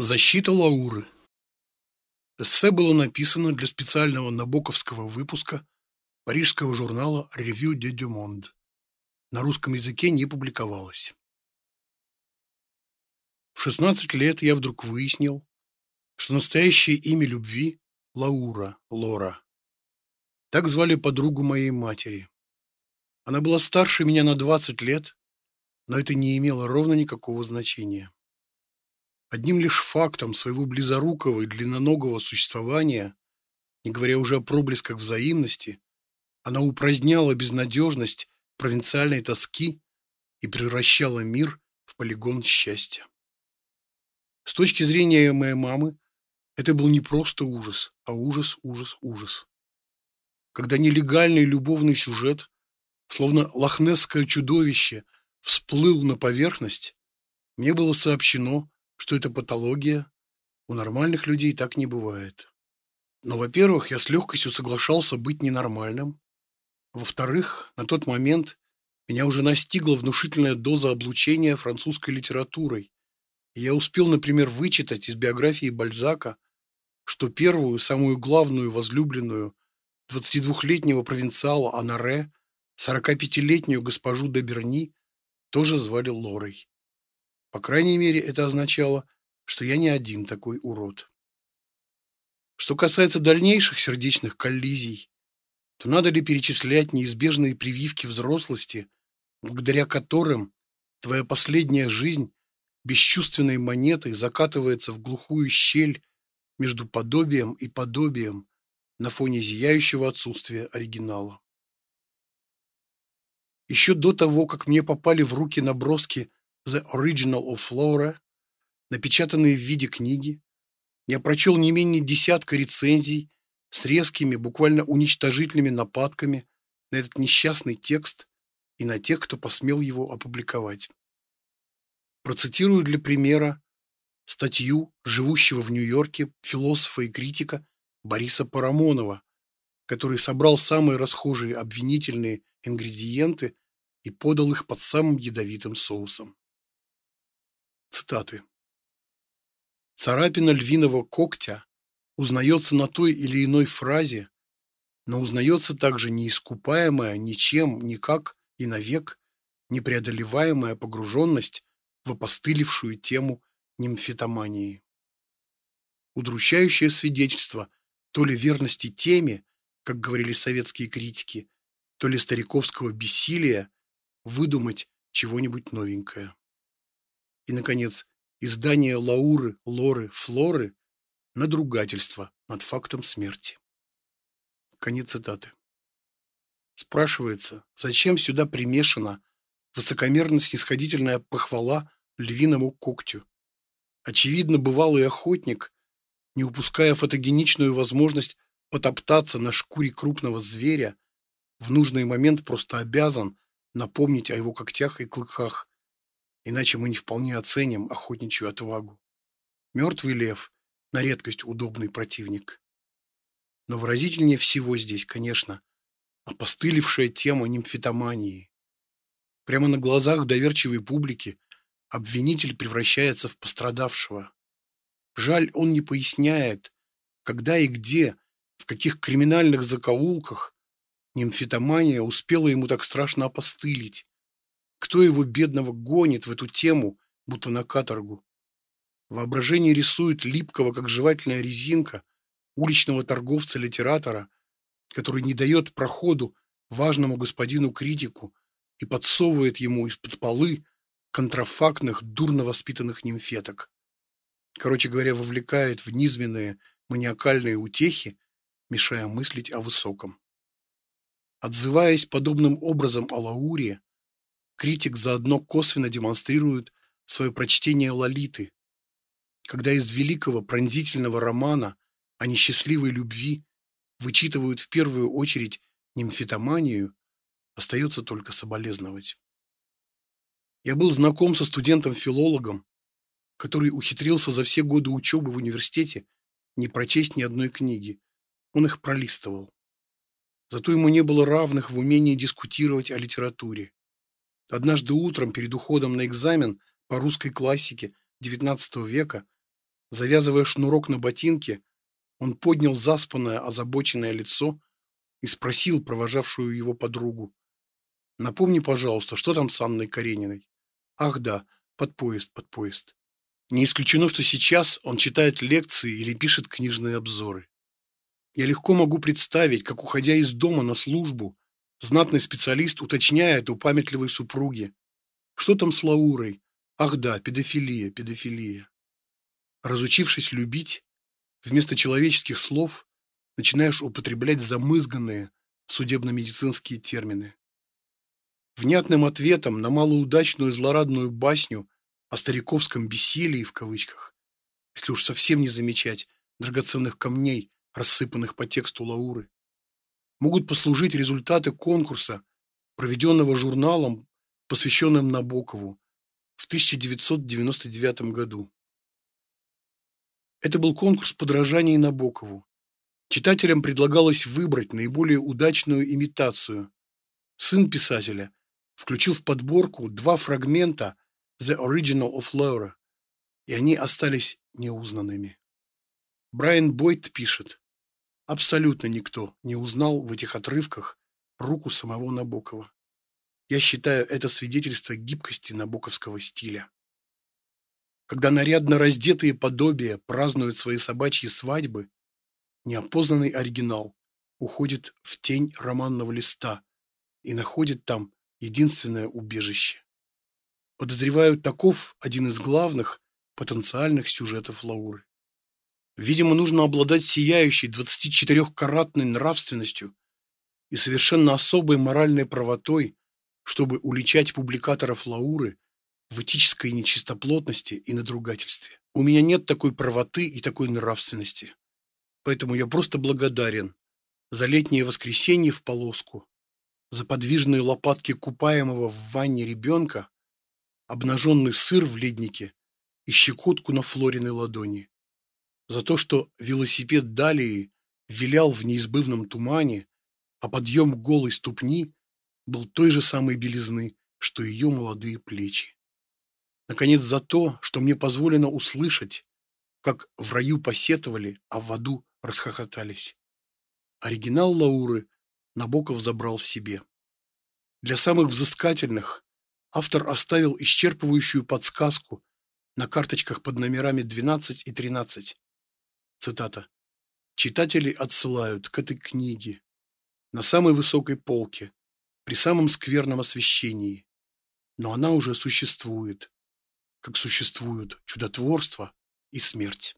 Защита Лауры. Эссе было написано для специального набоковского выпуска парижского журнала de du Monde. На русском языке не публиковалось. В 16 лет я вдруг выяснил, что настоящее имя любви – Лаура, Лора. Так звали подругу моей матери. Она была старше меня на 20 лет, но это не имело ровно никакого значения. Одним лишь фактом своего близорукого и длинноногого существования, не говоря уже о проблесках взаимности, она упраздняла безнадежность провинциальной тоски и превращала мир в полигон счастья. С точки зрения моей мамы, это был не просто ужас, а ужас, ужас, ужас. Когда нелегальный любовный сюжет, словно лохнесское чудовище, всплыл на поверхность, мне было сообщено, что это патология. У нормальных людей так не бывает. Но, во-первых, я с легкостью соглашался быть ненормальным. Во-вторых, на тот момент меня уже настигла внушительная доза облучения французской литературой. И я успел, например, вычитать из биографии Бальзака, что первую, самую главную возлюбленную 22-летнего провинциала Анаре, 45-летнюю госпожу де Берни, тоже звали Лорой. По крайней мере, это означало, что я не один такой урод. Что касается дальнейших сердечных коллизий, то надо ли перечислять неизбежные прививки взрослости, благодаря которым твоя последняя жизнь бесчувственной монетой закатывается в глухую щель между подобием и подобием на фоне зияющего отсутствия оригинала. Еще до того, как мне попали в руки наброски The Original of Flora, напечатанные в виде книги. Я прочел не менее десятка рецензий с резкими, буквально уничтожительными нападками на этот несчастный текст и на тех, кто посмел его опубликовать. Процитирую для примера статью живущего в Нью-Йорке философа и критика Бориса Парамонова, который собрал самые расхожие обвинительные ингредиенты и подал их под самым ядовитым соусом. Цитаты. Царапина львиного когтя узнается на той или иной фразе, но узнается также неискупаемая ничем, никак и навек непреодолеваемая погруженность в опостылевшую тему нимфетомании. Удручающее свидетельство то ли верности теме, как говорили советские критики, то ли стариковского бессилия выдумать чего-нибудь новенькое. И, наконец, издание Лауры, Лоры, Флоры надругательство над фактом смерти. Конец цитаты. Спрашивается, зачем сюда примешана высокомерно-снисходительная похвала львиному когтю? Очевидно, бывалый охотник, не упуская фотогеничную возможность потоптаться на шкуре крупного зверя, в нужный момент просто обязан напомнить о его когтях и клыках, иначе мы не вполне оценим охотничью отвагу. Мертвый лев – на редкость удобный противник. Но выразительнее всего здесь, конечно, опостылевшая тема нимфетомании. Прямо на глазах доверчивой публики обвинитель превращается в пострадавшего. Жаль, он не поясняет, когда и где, в каких криминальных закоулках нимфетомания успела ему так страшно опостылить, кто его, бедного, гонит в эту тему, будто на каторгу? Воображение рисует липкого, как жевательная резинка, уличного торговца-литератора, который не дает проходу важному господину-критику и подсовывает ему из-под полы контрафактных, дурно воспитанных нимфеток. Короче говоря, вовлекает в низменные маниакальные утехи, мешая мыслить о высоком. Отзываясь подобным образом о Лауре, критик заодно косвенно демонстрирует свое прочтение Лолиты, когда из великого пронзительного романа о несчастливой любви вычитывают в первую очередь нимфетоманию, остается только соболезновать. Я был знаком со студентом-филологом, который ухитрился за все годы учебы в университете не прочесть ни одной книги. Он их пролистывал. Зато ему не было равных в умении дискутировать о литературе. Однажды утром перед уходом на экзамен по русской классике XIX века Завязывая шнурок на ботинке, он поднял заспанное, озабоченное лицо и спросил провожавшую его подругу. «Напомни, пожалуйста, что там с Анной Карениной?» «Ах да, под поезд, под поезд». Не исключено, что сейчас он читает лекции или пишет книжные обзоры. Я легко могу представить, как, уходя из дома на службу, знатный специалист уточняет у памятливой супруги, что там с Лаурой? Ах да, педофилия, педофилия. Разучившись любить, вместо человеческих слов начинаешь употреблять замызганные судебно-медицинские термины. Внятным ответом на малоудачную злорадную басню о стариковском бессилии в кавычках, если уж совсем не замечать драгоценных камней, рассыпанных по тексту Лауры, могут послужить результаты конкурса, проведенного журналом, посвященным Набокову в 1999 году. Это был конкурс подражаний Набокову. Читателям предлагалось выбрать наиболее удачную имитацию. Сын писателя включил в подборку два фрагмента The Original of Laura, и они остались неузнанными. Брайан Бойт пишет, абсолютно никто не узнал в этих отрывках руку самого Набокова. Я считаю это свидетельство гибкости набоковского стиля. Когда нарядно раздетые подобия празднуют свои собачьи свадьбы, неопознанный оригинал уходит в тень романного листа и находит там единственное убежище. Подозреваю, таков один из главных потенциальных сюжетов Лауры. Видимо, нужно обладать сияющей 24-каратной нравственностью и совершенно особой моральной правотой, чтобы уличать публикаторов Лауры в этической нечистоплотности и надругательстве. У меня нет такой правоты и такой нравственности. Поэтому я просто благодарен за летнее воскресенье в полоску, за подвижные лопатки купаемого в ванне ребенка, обнаженный сыр в леднике и щекотку на Флориной ладони. За то, что велосипед Далии вилял в неизбывном тумане, а подъем голой ступни был той же самой белизны, что ее молодые плечи. Наконец, за то, что мне позволено услышать, как в раю посетовали, а в аду расхохотались. Оригинал Лауры Набоков забрал себе. Для самых взыскательных автор оставил исчерпывающую подсказку на карточках под номерами 12 и 13. Цитата. Читатели отсылают к этой книге на самой высокой полке, при самом скверном освещении, но она уже существует, как существуют чудотворство и смерть.